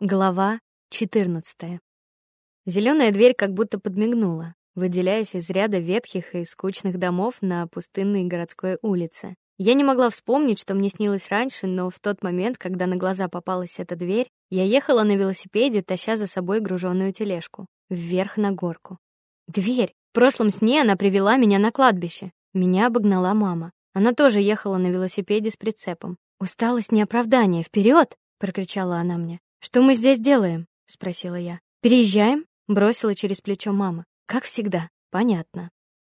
Глава 14. Зеленая дверь как будто подмигнула, выделяясь из ряда ветхих и скучных домов на пустынной городской улице. Я не могла вспомнить, что мне снилось раньше, но в тот момент, когда на глаза попалась эта дверь, я ехала на велосипеде, таща за собой груженную тележку, вверх на горку. Дверь. В прошлом сне она привела меня на кладбище. Меня обогнала мама. Она тоже ехала на велосипеде с прицепом. Усталость не оправдание. Вперед! прокричала она мне. Что мы здесь делаем? спросила я. Переезжаем? бросила через плечо мама. Как всегда. Понятно.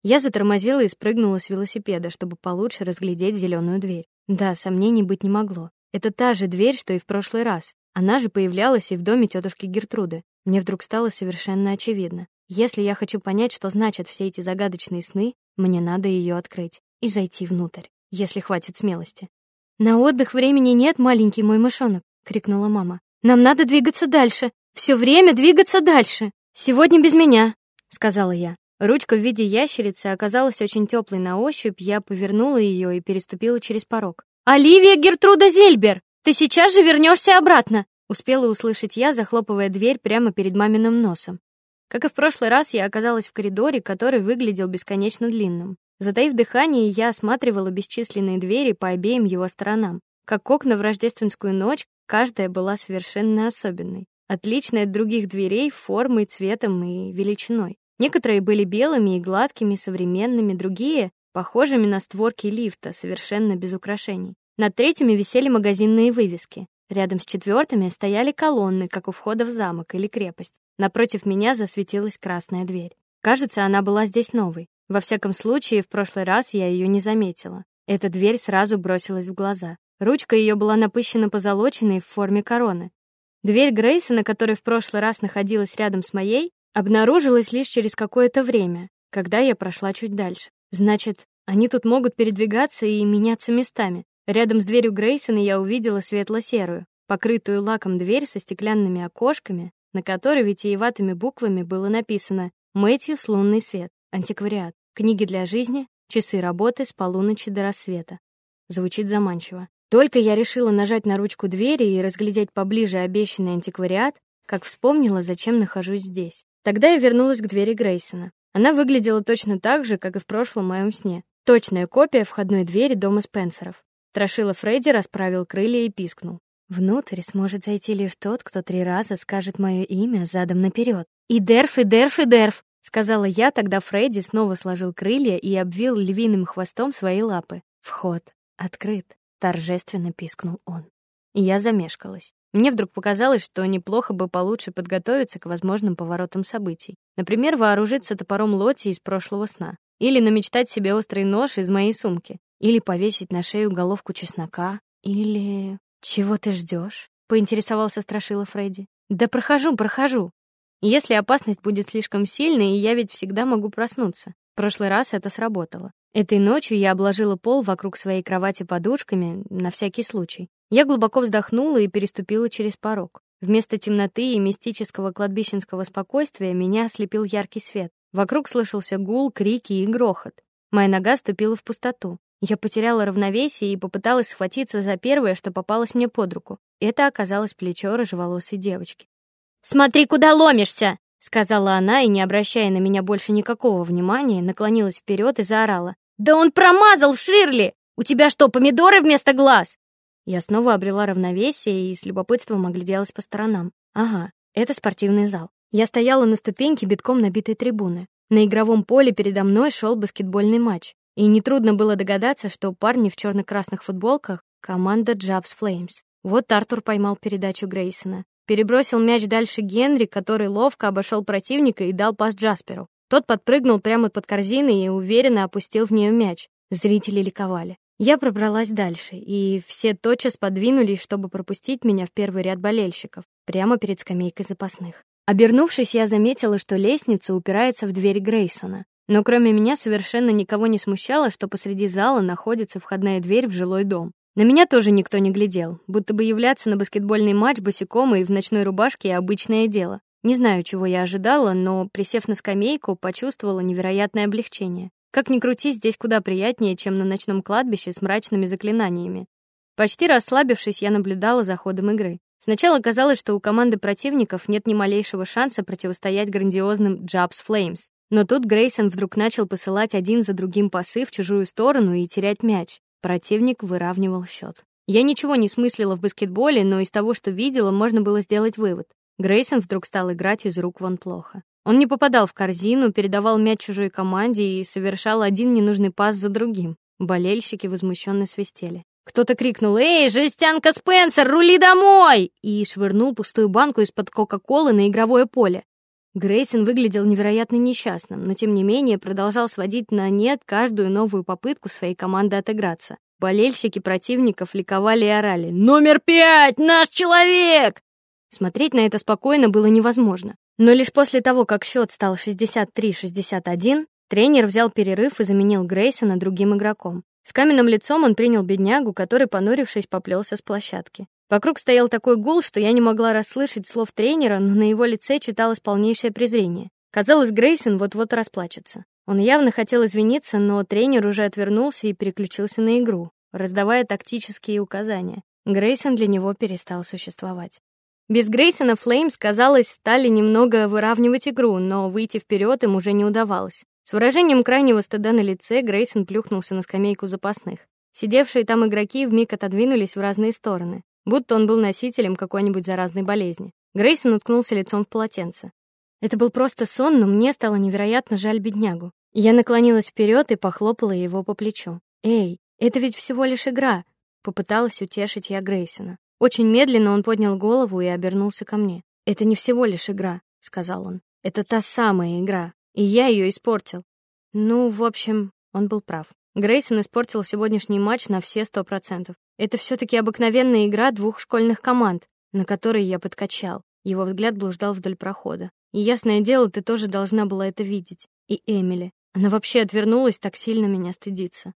Я затормозила и спрыгнула с велосипеда, чтобы получше разглядеть зеленую дверь. Да, сомнений быть не могло. Это та же дверь, что и в прошлый раз. Она же появлялась и в доме тетушки Гертруды. Мне вдруг стало совершенно очевидно. Если я хочу понять, что значат все эти загадочные сны, мне надо ее открыть и зайти внутрь, если хватит смелости. На отдых времени нет, маленький мой мышонок, крикнула мама. Нам надо двигаться дальше. Все время двигаться дальше. Сегодня без меня, сказала я. Ручка в виде ящерицы оказалась очень теплой на ощупь, я повернула ее и переступила через порог. Оливия Гертруда Зельбер, ты сейчас же вернешься обратно, успела услышать я, захлопывая дверь прямо перед маминым носом. Как и в прошлый раз, я оказалась в коридоре, который выглядел бесконечно длинным. Затаив дыхание, я осматривала бесчисленные двери по обеим его сторонам. Как окна в рождественскую ночь, Каждая была совершенно особенной, отличной от других дверей формой, цветом и величиной. Некоторые были белыми и гладкими, современными, другие похожими на створки лифта, совершенно без украшений. Над третьими висели магазинные вывески. Рядом с четвертыми стояли колонны, как у входа в замок или крепость. Напротив меня засветилась красная дверь. Кажется, она была здесь новой. Во всяком случае, в прошлый раз я ее не заметила. Эта дверь сразу бросилась в глаза. Ручка ее была напыщенно позолоченной в форме короны. Дверь Грейсона, которая в прошлый раз находилась рядом с моей, обнаружилась лишь через какое-то время, когда я прошла чуть дальше. Значит, они тут могут передвигаться и меняться местами. Рядом с дверью Грейсона я увидела светло-серую, покрытую лаком дверь со стеклянными окошками, на которой витиеватыми буквами было написано Мэтьюс лунный свет, антиквариат, книги для жизни, часы работы с полуночи до рассвета. Звучит заманчиво. Только я решила нажать на ручку двери и разглядеть поближе обещанный антиквариат, как вспомнила, зачем нахожусь здесь. Тогда я вернулась к двери Грейсона. Она выглядела точно так же, как и в прошлом моем сне. Точная копия входной двери дома Спенсеров. Трошила Фредди расправил крылья и пискнул. Внутрь сможет зайти лишь тот, кто три раза скажет мое имя задом наперед. И Дерф, и Дерф, и Дерф, сказала я, тогда Фредди снова сложил крылья и обвил львиным хвостом свои лапы. Вход открыт торжественно пискнул он. И я замешкалась. Мне вдруг показалось, что неплохо бы получше подготовиться к возможным поворотам событий. Например, вооружиться топором Лоти из прошлого сна, или намечтать себе острый нож из моей сумки, или повесить на шею головку чеснока, или чего ты ждешь? поинтересовался страшила Фредди. Да прохожу, прохожу. Если опасность будет слишком сильной, я ведь всегда могу проснуться. В прошлый раз это сработало. Этой ночью я обложила пол вокруг своей кровати подушками на всякий случай. Я глубоко вздохнула и переступила через порог. Вместо темноты и мистического кладбищенского спокойствия меня ослепил яркий свет. Вокруг слышался гул, крики и грохот. Моя нога ступила в пустоту. Я потеряла равновесие и попыталась схватиться за первое, что попалось мне под руку. Это оказалось плечо рыжеволосой девочки. "Смотри, куда ломишься", сказала она и, не обращая на меня больше никакого внимания, наклонилась вперед и заорала: да он промазал, Ширли! У тебя что, помидоры вместо глаз? Я снова обрела равновесие и с любопытством огляделась по сторонам. Ага, это спортивный зал. Я стояла на ступеньке битком набитой трибуны. На игровом поле передо мной шел баскетбольный матч, и не трудно было догадаться, что парни в черно красных футболках команда Jabs Flames. Вот Артур поймал передачу Грейсона, перебросил мяч дальше Генри, который ловко обошел противника и дал пас Джасперу. Тот подпрыгнул прямо под корзиной и уверенно опустил в нее мяч. Зрители ликовали. Я пробралась дальше, и все тотчас подвинулись, чтобы пропустить меня в первый ряд болельщиков, прямо перед скамейкой запасных. Обернувшись, я заметила, что лестница упирается в дверь Грейсона. Но кроме меня совершенно никого не смущало, что посреди зала находится входная дверь в жилой дом. На меня тоже никто не глядел, будто бы являться на баскетбольный матч босиком и в ночной рубашке обычное дело. Не знаю, чего я ожидала, но присев на скамейку, почувствовала невероятное облегчение. Как ни крути, здесь куда приятнее, чем на ночном кладбище с мрачными заклинаниями. Почти расслабившись, я наблюдала за ходом игры. Сначала казалось, что у команды противников нет ни малейшего шанса противостоять грандиозным Jabs Flames. Но тут Грейсон вдруг начал посылать один за другим пасы в чужую сторону и терять мяч. Противник выравнивал счет. Я ничего не смыслила в баскетболе, но из того, что видела, можно было сделать вывод. Грейсон вдруг стал играть из рук вон плохо. Он не попадал в корзину, передавал мяч чужой команде и совершал один ненужный пас за другим. Болельщики возмущенно свистели. Кто-то крикнул: "Эй, жестянка Спенсер, рули домой!" и швырнул пустую банку из-под Кока-колы на игровое поле. Грейсон выглядел невероятно несчастным, но тем не менее продолжал сводить на нет каждую новую попытку своей команды отыграться. Болельщики противников ликовали и орали: "Номер пять, наш человек!" Смотреть на это спокойно было невозможно. Но лишь после того, как счет стал 63-61, тренер взял перерыв и заменил Грейсона другим игроком. С каменным лицом он принял беднягу, который, понурившись, поплелся с площадки. Вокруг стоял такой гул, что я не могла расслышать слов тренера, но на его лице читалось полнейшее презрение. Казалось, Грейсон вот-вот расплачется. Он явно хотел извиниться, но тренер уже отвернулся и переключился на игру, раздавая тактические указания. Грейсон для него перестал существовать. Без Грейсона Флеймс, казалось, стали немного выравнивать игру, но выйти вперед им уже не удавалось. С выражением крайнего стыда на лице Грейсон плюхнулся на скамейку запасных. Сидевшие там игроки вмиг отодвинулись в разные стороны, будто он был носителем какой-нибудь заразной болезни. Грейсон уткнулся лицом в полотенце. Это был просто сон, но мне стало невероятно жаль беднягу. Я наклонилась вперед и похлопала его по плечу. "Эй, это ведь всего лишь игра", попыталась утешить я Грейсона. Очень медленно он поднял голову и обернулся ко мне. "Это не всего лишь игра", сказал он. "Это та самая игра, и я ее испортил". Ну, в общем, он был прав. Грейсон испортил сегодняшний матч на все сто процентов. Это все таки обыкновенная игра двух школьных команд, на которой я подкачал. Его взгляд блуждал вдоль прохода. И ясное дело, ты тоже должна была это видеть. И Эмили. Она вообще отвернулась, так сильно меня стыдится.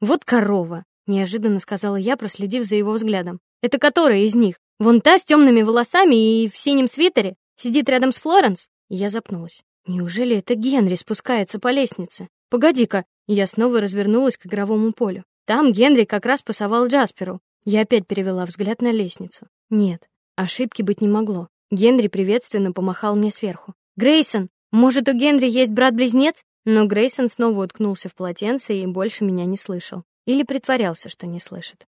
Вот корова, неожиданно сказала я, проследив за его взглядом. Это которая из них? Вон та с темными волосами и в синем свитере сидит рядом с Флоренс? Я запнулась. Неужели это Генри спускается по лестнице? Погоди-ка, я снова развернулась к игровому полю. Там Генри как раз пасовал Джасперу. Я опять перевела взгляд на лестницу. Нет, ошибки быть не могло. Генри приветственно помахал мне сверху. Грейсон, может, у Генри есть брат-близнец? Но Грейсон снова уткнулся в полотенце и больше меня не слышал или притворялся, что не слышит.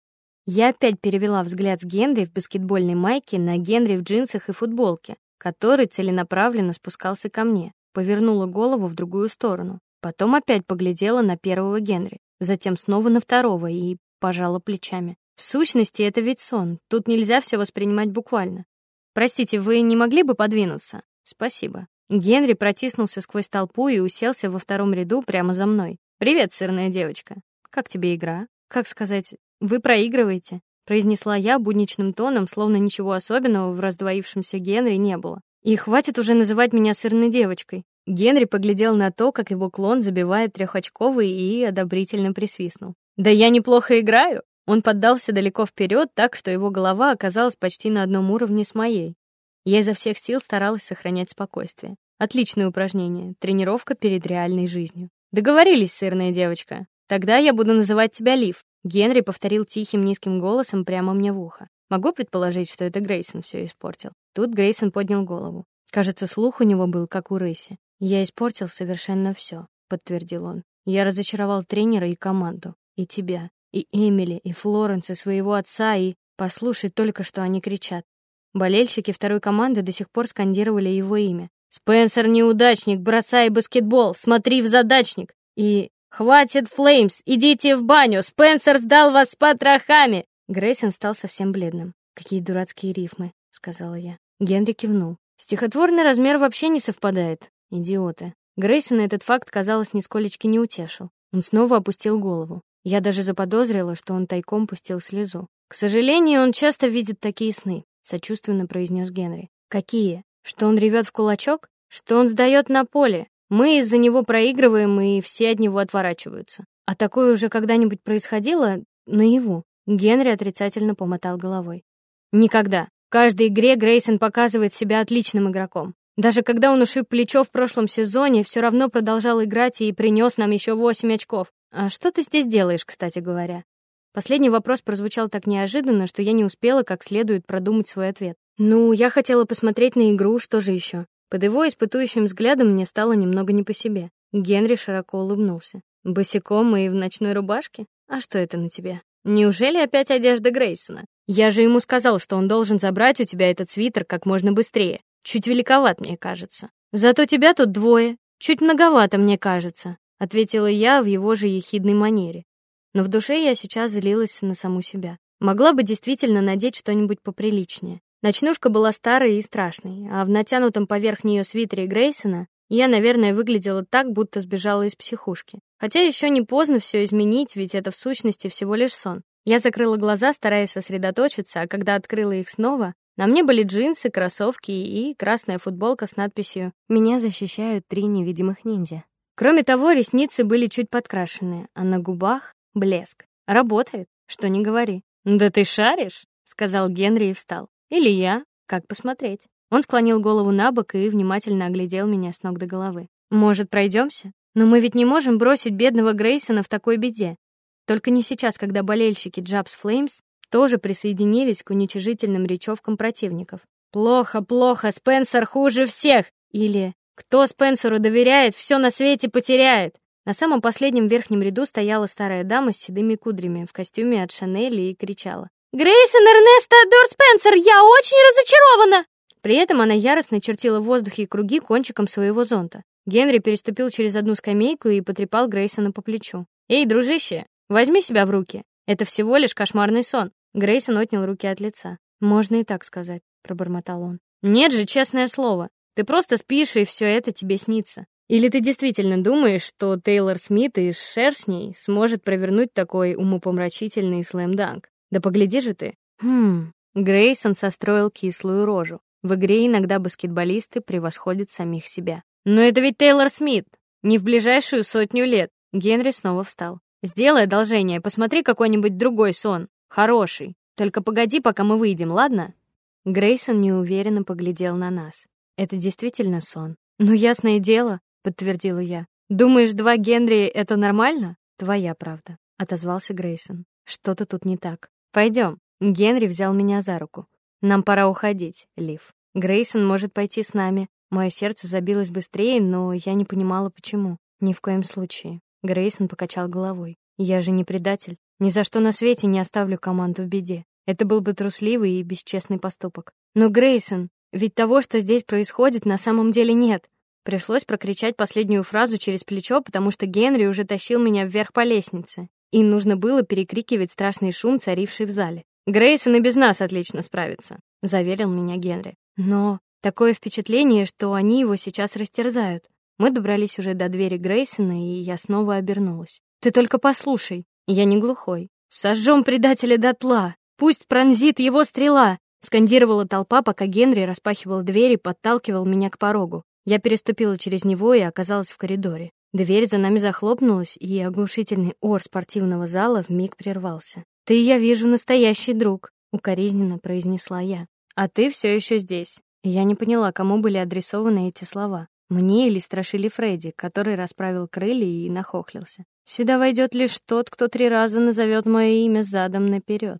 Я опять перевела взгляд с Генри в баскетбольной майке на Генри в джинсах и футболке, который целенаправленно спускался ко мне. Повернула голову в другую сторону. Потом опять поглядела на первого Генри, затем снова на второго и пожала плечами. В сущности, это ведь сон. Тут нельзя все воспринимать буквально. Простите, вы не могли бы подвинуться? Спасибо. Генри протиснулся сквозь толпу и уселся во втором ряду прямо за мной. Привет, сырная девочка. Как тебе игра? Как сказать, вы проигрываете, произнесла я будничным тоном, словно ничего особенного в раздвоившемся Генри не было. И хватит уже называть меня сырной девочкой. Генри поглядел на то, как его клон забивает трехочковый и одобрительно присвистнул. Да я неплохо играю. Он поддался далеко вперед, так что его голова оказалась почти на одном уровне с моей. Я изо всех сил старалась сохранять спокойствие. Отличное упражнение, тренировка перед реальной жизнью. Договорились, сырная девочка. Тогда я буду называть тебя Лив. Генри повторил тихим низким голосом прямо мне в ухо. Могу предположить, что это Грейсон все испортил. Тут Грейсон поднял голову. Кажется, слух у него был как у рыси. Я испортил совершенно все, подтвердил он. Я разочаровал тренера и команду, и тебя, и Эмили, и Флоренс, и своего отца, и послушай только, что они кричат. Болельщики второй команды до сих пор скандировали его имя. Спенсер неудачник, бросай баскетбол, смотри в задачник. И Хватит, Флеймс, идите в баню. Спенсер сдал вас с потрохами. Грейсон стал совсем бледным. Какие дурацкие рифмы, сказала я. Генри кивнул. Стихотворный размер вообще не совпадает. Идиоты. Грейсона этот факт, казалось, нисколечки не утешил. Он снова опустил голову. Я даже заподозрила, что он тайком пустил слезу. К сожалению, он часто видит такие сны, сочувственно произнес Генри. Какие? Что он ревет в кулачок? Что он сдает на поле? Мы из-за него проигрываем, и все от него отворачиваются. А такое уже когда-нибудь происходило наяву? Генри отрицательно помотал головой. Никогда. В каждой игре Грейсон показывает себя отличным игроком. Даже когда он ушиб плечо в прошлом сезоне, все равно продолжал играть и принес нам еще восемь очков. А что ты здесь делаешь, кстати говоря? Последний вопрос прозвучал так неожиданно, что я не успела как следует продумать свой ответ. Ну, я хотела посмотреть на игру, что же еще? Под его испытующим взглядом мне стало немного не по себе. Генри широко улыбнулся. Босиком и в ночной рубашке? А что это на тебе? Неужели опять одежда Грейсона? Я же ему сказал, что он должен забрать у тебя этот свитер как можно быстрее. Чуть великоват, мне кажется. Зато тебя тут двое. Чуть многовато, мне кажется, ответила я в его же ехидной манере. Но в душе я сейчас злилась на саму себя. Могла бы действительно надеть что-нибудь поприличнее. Ночнушка была старой и страшной, а в натянутом поверх нее свитере Грейсона я, наверное, выглядела так, будто сбежала из психушки. Хотя еще не поздно все изменить, ведь это в сущности всего лишь сон. Я закрыла глаза, стараясь сосредоточиться, а когда открыла их снова, на мне были джинсы, кроссовки и красная футболка с надписью «Меня защищают три невидимых ниндзя». Кроме того, ресницы были чуть подкрашены, а на губах блеск. Работает, что не говори. Да ты шаришь, сказал Генри и встал. Или я, как посмотреть. Он склонил голову набок и внимательно оглядел меня с ног до головы. Может, пройдемся? Но мы ведь не можем бросить бедного Грейсона в такой беде. Только не сейчас, когда болельщики Джабс Флеймс тоже присоединились к уничижительным речевкам противников. Плохо, плохо, Спенсер хуже всех. Или кто Спенсеру доверяет, все на свете потеряет. На самом последнем верхнем ряду стояла старая дама с седыми кудрями в костюме от Шанель и кричала: "Грейсон Эрнеста Дор Спенсер, я очень разочарована!" При этом она яростно чертила в воздухе круги кончиком своего зонта. Генри переступил через одну скамейку и потрепал Грейсона по плечу. "Эй, дружище, возьми себя в руки. Это всего лишь кошмарный сон". Грейсон отнял руки от лица. "Можно и так сказать", пробормотал он. "Нет же, честное слово. Ты просто спишь, и все это тебе снится. Или ты действительно думаешь, что Тейлор Смит из Шершней сможет провернуть такой умопомрачительный слэм-данк? Да погляди же ты. Хм. Грейсон состроил кислую рожу. В игре иногда баскетболисты превосходят самих себя. Но это ведь Тейлор Смит. Не в ближайшую сотню лет. Генри снова встал. Сделай одолжение, посмотри какой-нибудь другой сон, хороший. Только погоди, пока мы выйдем, ладно? Грейсон неуверенно поглядел на нас. Это действительно сон. Ну ясное дело, подтвердила я. Думаешь, два Генри это нормально? Твоя правда, отозвался Грейсон. Что-то тут не так. Пойдем. Генри взял меня за руку. Нам пора уходить, Лив. Грейсон может пойти с нами. Мое сердце забилось быстрее, но я не понимала почему. Ни в коем случае. Грейсон покачал головой. Я же не предатель. Ни за что на свете не оставлю команду в беде. Это был бы трусливый и бесчестный поступок. Но Грейсон, ведь того, что здесь происходит, на самом деле нет. Пришлось прокричать последнюю фразу через плечо, потому что Генри уже тащил меня вверх по лестнице, и нужно было перекрикивать страшный шум, царивший в зале. Грейсон и без нас отлично справится, заверил меня Генри. Но такое впечатление, что они его сейчас растерзают. Мы добрались уже до двери Грейсона, и я снова обернулась. Ты только послушай, я не глухой. Сожжем предателя дотла, пусть пронзит его стрела, скандировала толпа, пока Генри распахивал дверь и подталкивал меня к порогу. Я переступила через него и оказалась в коридоре. Дверь за нами захлопнулась, и оглушительный ор спортивного зала вмиг прервался. "Ты, я вижу, настоящий друг", укоризненно произнесла я. "А ты все еще здесь". Я не поняла, кому были адресованы эти слова. Мне или страшили Фредди, который расправил крылья и нахохлился. Сюда войдет лишь тот, кто три раза назовет мое имя задом наперед.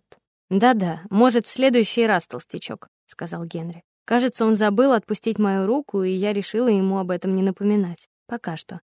Да-да, может, в следующий раз, толстячок, сказал Генри. Кажется, он забыл отпустить мою руку, и я решила ему об этом не напоминать. Пока что.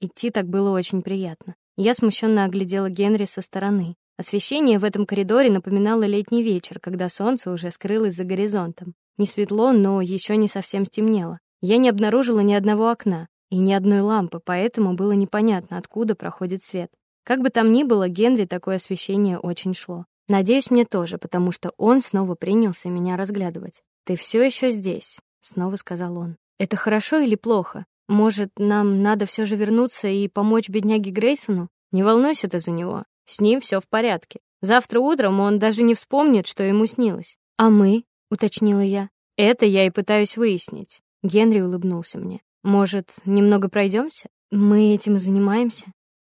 Идти так было очень приятно. Я смущенно оглядела Генри со стороны. Освещение в этом коридоре напоминало летний вечер, когда солнце уже скрылось за горизонтом. Не светло, но еще не совсем стемнело. Я не обнаружила ни одного окна и ни одной лампы, поэтому было непонятно, откуда проходит свет. Как бы там ни было, Генри такое освещение очень шло. Надеюсь, мне тоже, потому что он снова принялся меня разглядывать. Ты все еще здесь, снова сказал он. Это хорошо или плохо? Может, нам надо все же вернуться и помочь бедняге Грейсону? Не волнуйся ты за него. С ним все в порядке. Завтра утром он даже не вспомнит, что ему снилось. А мы, уточнила я. Это я и пытаюсь выяснить. Генри улыбнулся мне. Может, немного пройдемся? Мы этим занимаемся?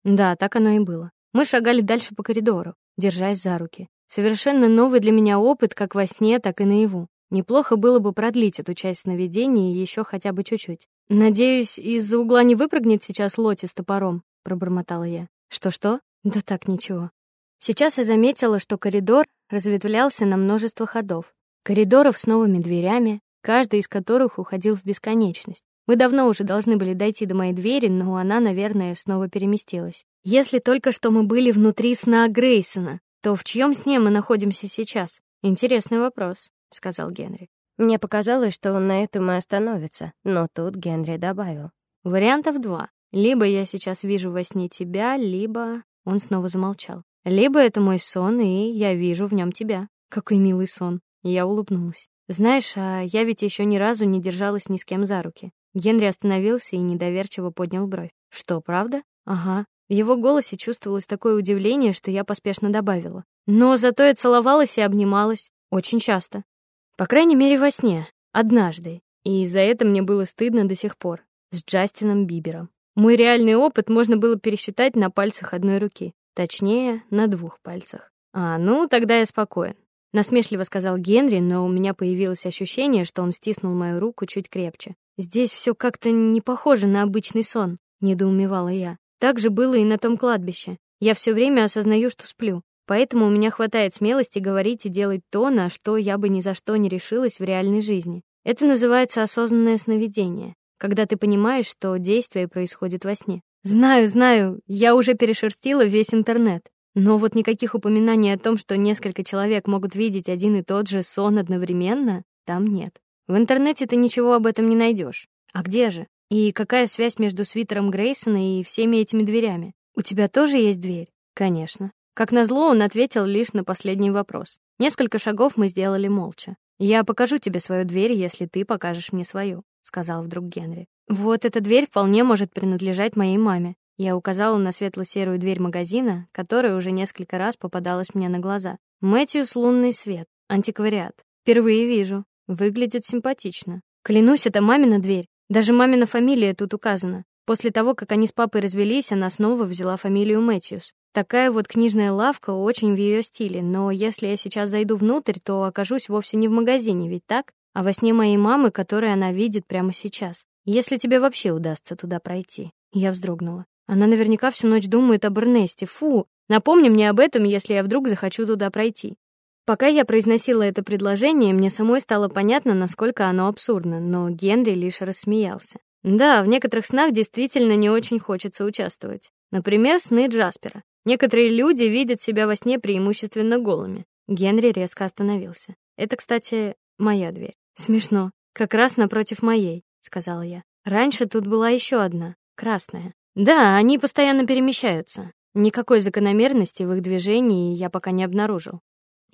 Да, так оно и было. Мы шагали дальше по коридору, держась за руки. Совершенно новый для меня опыт, как во сне, так и наяву. Неплохо было бы продлить эту часть сновидений еще хотя бы чуть-чуть. Надеюсь, из-за угла не выпрыгнет сейчас Лоти с топором, пробормотала я. Что-что? Да так ничего. Сейчас я заметила, что коридор разветвлялся на множество ходов. Коридоров с новыми дверями, каждый из которых уходил в бесконечность. Мы давно уже должны были дойти до моей двери, но она, наверное, снова переместилась. Если только что мы были внутри сна Грейсона, то в чьем сне мы находимся сейчас? Интересный вопрос, сказал Генри. Мне показалось, что он на этом и остановится, но тут Генри добавил: вариантов два. Либо я сейчас вижу во сне тебя, либо он снова замолчал. Либо это мой сон, и я вижу в нем тебя. Какой милый сон. Я улыбнулась. Знаешь, а я ведь еще ни разу не держалась ни с кем за руки. Генри остановился и недоверчиво поднял бровь. Что, правда? Ага. В его голосе чувствовалось такое удивление, что я поспешно добавила: "Но зато я целовалась и обнималась очень часто. По крайней мере, во сне, однажды. И за это мне было стыдно до сих пор. С Джастином Бибером. Мой реальный опыт можно было пересчитать на пальцах одной руки, точнее, на двух пальцах. А, ну, тогда я спокоен. Насмешливо сказал Генри, но у меня появилось ощущение, что он стиснул мою руку чуть крепче. Здесь все как-то не похоже на обычный сон, недоумевала я. Так же было и на том кладбище. Я все время осознаю, что сплю. Поэтому у меня хватает смелости говорить и делать то, на что я бы ни за что не решилась в реальной жизни. Это называется осознанное сновидение, когда ты понимаешь, что действие происходит во сне. Знаю, знаю, я уже перешерстила весь интернет. Но вот никаких упоминаний о том, что несколько человек могут видеть один и тот же сон одновременно, там нет. В интернете ты ничего об этом не найдешь. А где же? И какая связь между свитером Грейсона и всеми этими дверями? У тебя тоже есть дверь? Конечно. Как назло, он ответил лишь на последний вопрос. Несколько шагов мы сделали молча. Я покажу тебе свою дверь, если ты покажешь мне свою, сказал вдруг Генри. Вот эта дверь вполне может принадлежать моей маме. Я указала на светло-серую дверь магазина, которая уже несколько раз попадалась мне на глаза. Мэтьюс лунный свет, антиквариат. Впервые вижу. Выглядит симпатично. Клянусь, это мамина дверь. Даже мамина фамилия тут указана. После того, как они с папой развелись, она снова взяла фамилию Мэтьюс. Такая вот книжная лавка очень в ее стиле, но если я сейчас зайду внутрь, то окажусь вовсе не в магазине, ведь так? А во сне моей мамы, которую она видит прямо сейчас. Если тебе вообще удастся туда пройти. Я вздрогнула. Она наверняка всю ночь думает об Эрнесте. Фу. Напомни мне об этом, если я вдруг захочу туда пройти. Пока я произносила это предложение, мне самой стало понятно, насколько оно абсурдно, но Генри лишь рассмеялся. Да, в некоторых снах действительно не очень хочется участвовать. Например, сны Джаспера. Некоторые люди видят себя во сне преимущественно голыми. Генри резко остановился. Это, кстати, моя дверь. Смешно. Как раз напротив моей, сказала я. Раньше тут была еще одна, красная. Да, они постоянно перемещаются. Никакой закономерности в их движении я пока не обнаружил.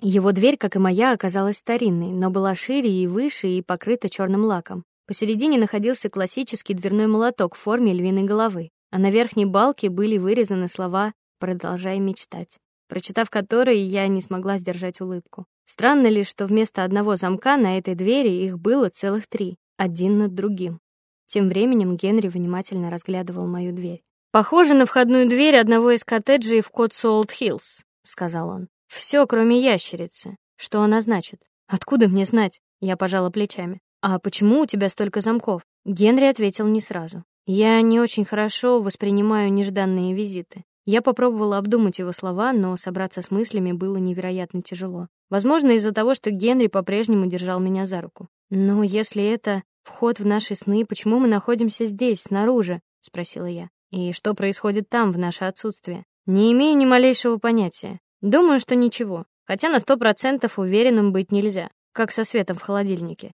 Его дверь, как и моя, оказалась старинной, но была шире и выше и покрыта черным лаком. Посередине находился классический дверной молоток в форме львиной головы, а на верхней балке были вырезаны слова «Продолжай мечтать», прочитав которые, я не смогла сдержать улыбку. Странно ли, что вместо одного замка на этой двери их было целых три, один над другим. Тем временем Генри внимательно разглядывал мою дверь. Похоже на входную дверь одного из коттеджей в Котсуолт-Хиллз, сказал он. Все, кроме ящерицы. Что она значит? Откуда мне знать? Я пожала плечами. А почему у тебя столько замков? Генри ответил не сразу. Я не очень хорошо воспринимаю нежданные визиты. Я попробовала обдумать его слова, но собраться с мыслями было невероятно тяжело. Возможно, из-за того, что Генри по-прежнему держал меня за руку. Но если это вход в наши сны, почему мы находимся здесь, снаружи? спросила я. И что происходит там в наше отсутствие? Не имею ни малейшего понятия. Думаю, что ничего, хотя на сто процентов уверенным быть нельзя, как со светом в холодильнике.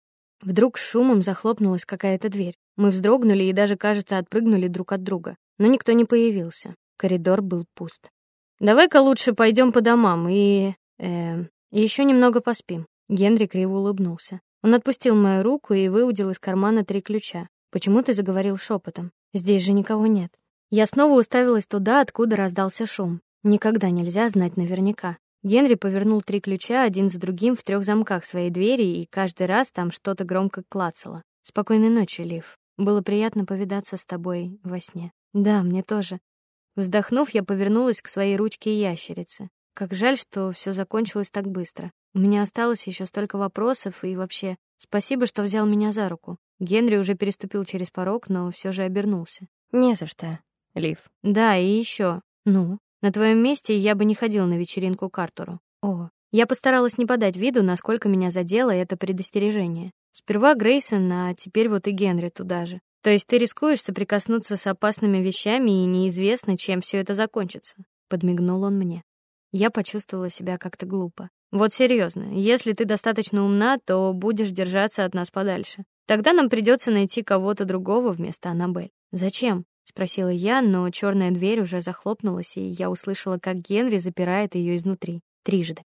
Вдруг с шумом захлопнулась какая-то дверь. Мы вздрогнули и даже, кажется, отпрыгнули друг от друга, но никто не появился. Коридор был пуст. Давай-ка лучше пойдем по домам и э, еще немного поспим. Генри криво улыбнулся. Он отпустил мою руку и выудил из кармана три ключа. Почему ты заговорил шепотом? Здесь же никого нет. Я снова уставилась туда, откуда раздался шум. Никогда нельзя знать наверняка. Генри повернул три ключа один за другим в трех замках своей двери, и каждый раз там что-то громко клацало. Спокойной ночи, Лив. Было приятно повидаться с тобой во сне. Да, мне тоже. Вздохнув, я повернулась к своей ручке ящерицы. Как жаль, что все закончилось так быстро. У меня осталось еще столько вопросов и вообще, спасибо, что взял меня за руку. Генри уже переступил через порог, но все же обернулся. Не за что, Лив. Да, и еще. Ну, На твоем месте я бы не ходил на вечеринку к Артуру. О, я постаралась не подать виду, насколько меня задело это предостережение. Сперва Грейсон, а теперь вот и Генри туда же. То есть ты рискуешь соприкоснуться с опасными вещами, и неизвестно, чем все это закончится, подмигнул он мне. Я почувствовала себя как-то глупо. Вот серьезно, если ты достаточно умна, то будешь держаться от нас подальше. Тогда нам придется найти кого-то другого вместо Анабель. Зачем? спросила я, но черная дверь уже захлопнулась, и я услышала, как Генри запирает ее изнутри трижды.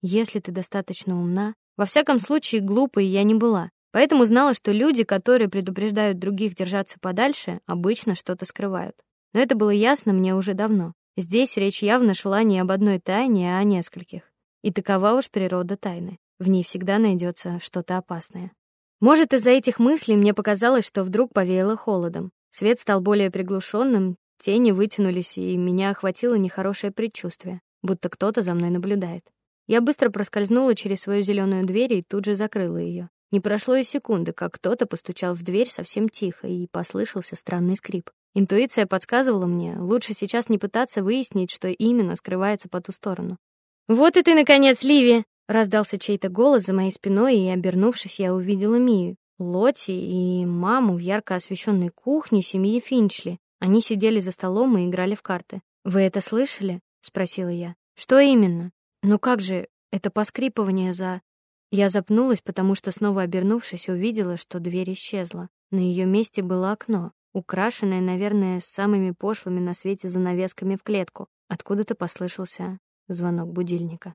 Если ты достаточно умна, во всяком случае глупой я не была. Поэтому знала, что люди, которые предупреждают других держаться подальше, обычно что-то скрывают. Но это было ясно мне уже давно. Здесь речь явно шла не об одной тайне, а о нескольких. И такова уж природа тайны. В ней всегда найдется что-то опасное. Может, из-за этих мыслей мне показалось, что вдруг повеяло холодом. Свет стал более приглушенным, тени вытянулись, и меня охватило нехорошее предчувствие, будто кто-то за мной наблюдает. Я быстро проскользнула через свою зеленую дверь и тут же закрыла ее. Не прошло и секунды, как кто-то постучал в дверь совсем тихо, и послышался странный скрип. Интуиция подсказывала мне, лучше сейчас не пытаться выяснить, что именно скрывается по ту сторону. Вот и ты наконец, Ливи, раздался чей-то голос за моей спиной, и обернувшись, я увидела Мию, Лоти и маму в ярко освещенной кухне семьи Финчли. Они сидели за столом и играли в карты. Вы это слышали? спросила я. Что именно? Ну как же это поскрипывание за я запнулась, потому что снова обернувшись, увидела, что дверь исчезла. На ее месте было окно, украшенное, наверное, самыми пошлыми на свете занавесками в клетку. Откуда-то послышался звонок будильника.